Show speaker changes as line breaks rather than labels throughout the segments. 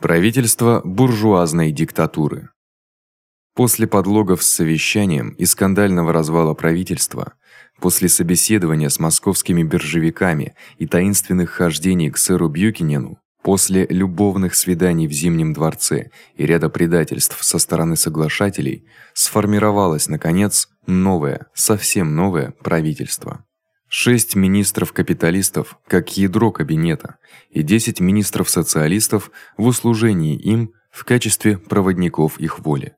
Правительство буржуазной диктатуры. После подлогов с совещанием и скандального развала правительства, после собеседования с московскими биржевиками и таинственных хождений к сэру Бьюкинену, после любовных свиданий в Зимнем дворце и ряда предательств со стороны соглашателей, сформировалось наконец новое, совсем новое правительство. Шесть министров-капиталистов как ядро кабинета и 10 министров-социалистов в услужении им в качестве проводников их воли.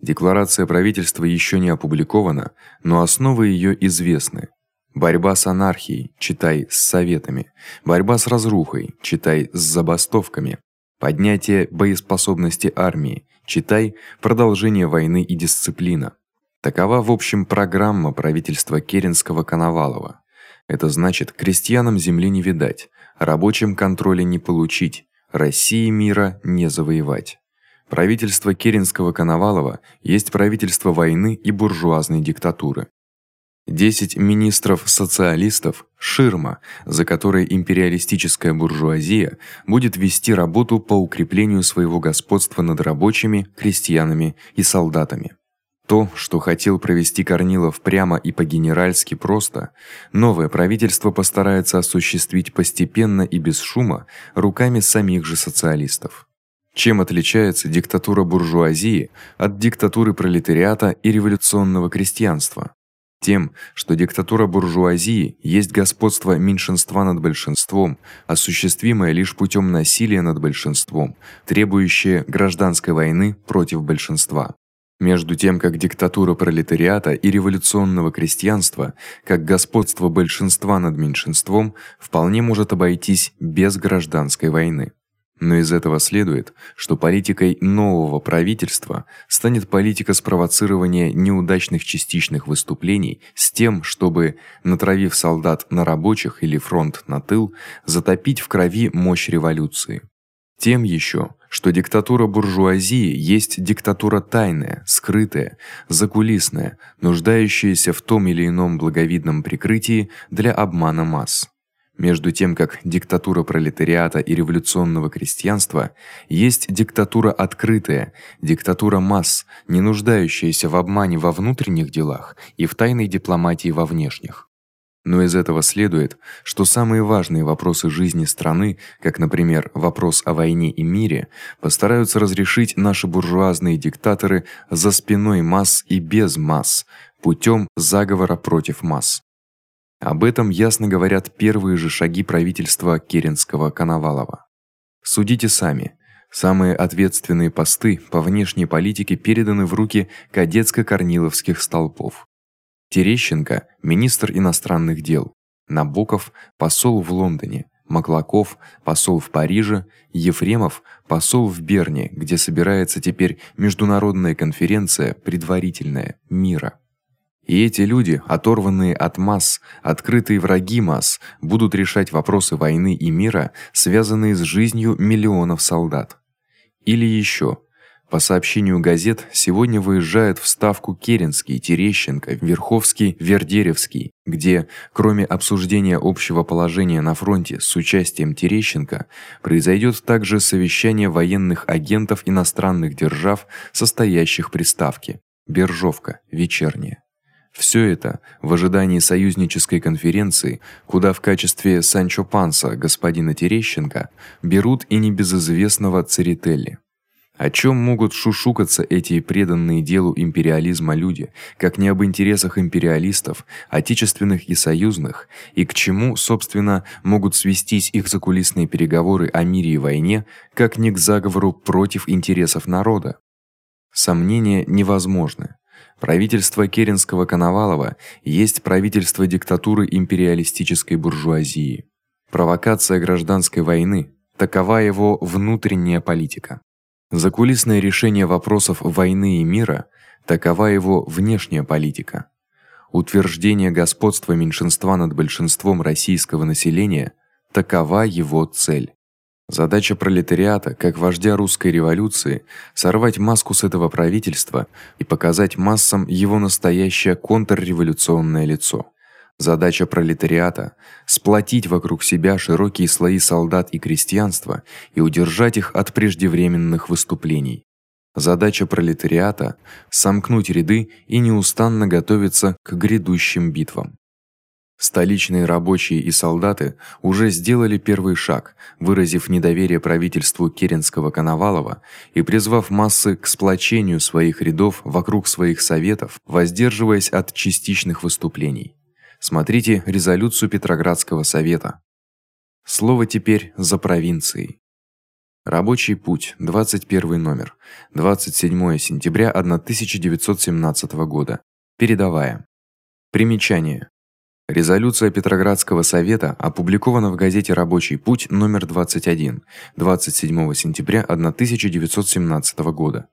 Декларация правительства ещё не опубликована, но основы её известны. Борьба с анархией, читай с советами. Борьба с разрухой, читай с забастовками. Поднятие боеспособности армии, читай продолжение войны и дисциплина. Такова в общем программа правительства Керенского-Коновалова. Это значит, крестьянам земли не видать, рабочим контроля не получить, России мира не завоевать. Правительство Керенского-Коновалова есть правительство войны и буржуазной диктатуры. 10 министров-социалистов ширма, за которой империалистическая буржуазия будет вести работу по укреплению своего господства над рабочими, крестьянами и солдатами. То, что хотел провести Корнилов прямо и по-генеральски просто, новое правительство постарается осуществить постепенно и без шума руками самих же социалистов. Чем отличается диктатура буржуазии от диктатуры пролетариата и революционного крестьянства? Тем, что диктатура буржуазии есть господство меньшинства над большинством, осуществимое лишь путём насилия над большинством, требующее гражданской войны против большинства. Между тем, как диктатура пролетариата и революционного крестьянства, как господство большинства над меньшинством, вполне может обойтись без гражданской войны. Но из этого следует, что политикой нового правительства станет политика спровоцирования неудачных частичных выступлений с тем, чтобы, натравив солдат на рабочих или фронт на тыл, затопить в крови мощь революции. Тем ещё, что диктатура буржуазии есть диктатура тайная, скрытая, закулисная, нуждающаяся в том или ином благовидном прикрытии для обмана масс. Между тем, как диктатура пролетариата и революционного крестьянства есть диктатура открытая, диктатура масс, не нуждающаяся в обмане во внутренних делах и в тайной дипломатии во внешних. Но из этого следует, что самые важные вопросы жизни страны, как, например, вопрос о войне и мире, постараются разрешить наши буржуазные диктаторы за спиной масс и без масс, путём заговора против масс. Об этом ясно говорят первые же шаги правительства Керенского-Коновалова. Судите сами. Самые ответственные посты по внешней политике переданы в руки кадетско-корниловских столпов. Терещенко министр иностранных дел, Набоков посол в Лондоне, Маклаков посол в Париже, Ефремов посол в Берне, где собирается теперь международная конференция предварительная мира. И эти люди, оторванные от масс, открытые враги масс, будут решать вопросы войны и мира, связанные с жизнью миллионов солдат. Или ещё по сообщению газет, сегодня выезжают в Ставку Керенский, Терещенко, Верховский, Вердеревский, где, кроме обсуждения общего положения на фронте с участием Терещенко, произойдёт также совещание военных агентов иностранных держав, состоящих при Ставке. Биржовка, вечерняя. Всё это в ожидании союзнической конференции, куда в качестве Санчо Панса господина Терещенко берут и небезызвестного Церетели. О чём могут шушукаться эти преданные делу империализма люди, как не об интересах империалистов, отечественных и союзных, и к чему, собственно, могут свестись их закулисные переговоры о мире и войне, как не к заговору против интересов народа? Сомнения невозможны. Правительство Керенского-Коновалова есть правительство диктатуры империалистической буржуазии. Провокация гражданской войны такова его внутренняя политика. Закулисное решение вопросов войны и мира такова его внешняя политика. Утверждение господства меньшинства над большинством российского населения такова его цель. Задача пролетариата, как вождя русской революции, сорвать маску с этого правительства и показать массам его настоящее контрреволюционное лицо. Задача пролетариата сплотить вокруг себя широкие слои солдат и крестьянства и удержать их от преждевременных выступлений. Задача пролетариата сомкнуть ряды и неустанно готовиться к грядущим битвам. Столичные рабочие и солдаты уже сделали первый шаг, выразив недоверие правительству Керенского-Коновалова и призвав массы к сплочению своих рядов вокруг своих советов, воздерживаясь от частичных выступлений. Смотрите резолюцию Петроградского совета. Слово теперь за провинцией. Рабочий путь, 21 номер. 27 сентября 1917 года. Передавая. Примечание. Резолюция Петроградского совета опубликована в газете Рабочий путь номер 21 27 сентября 1917 года.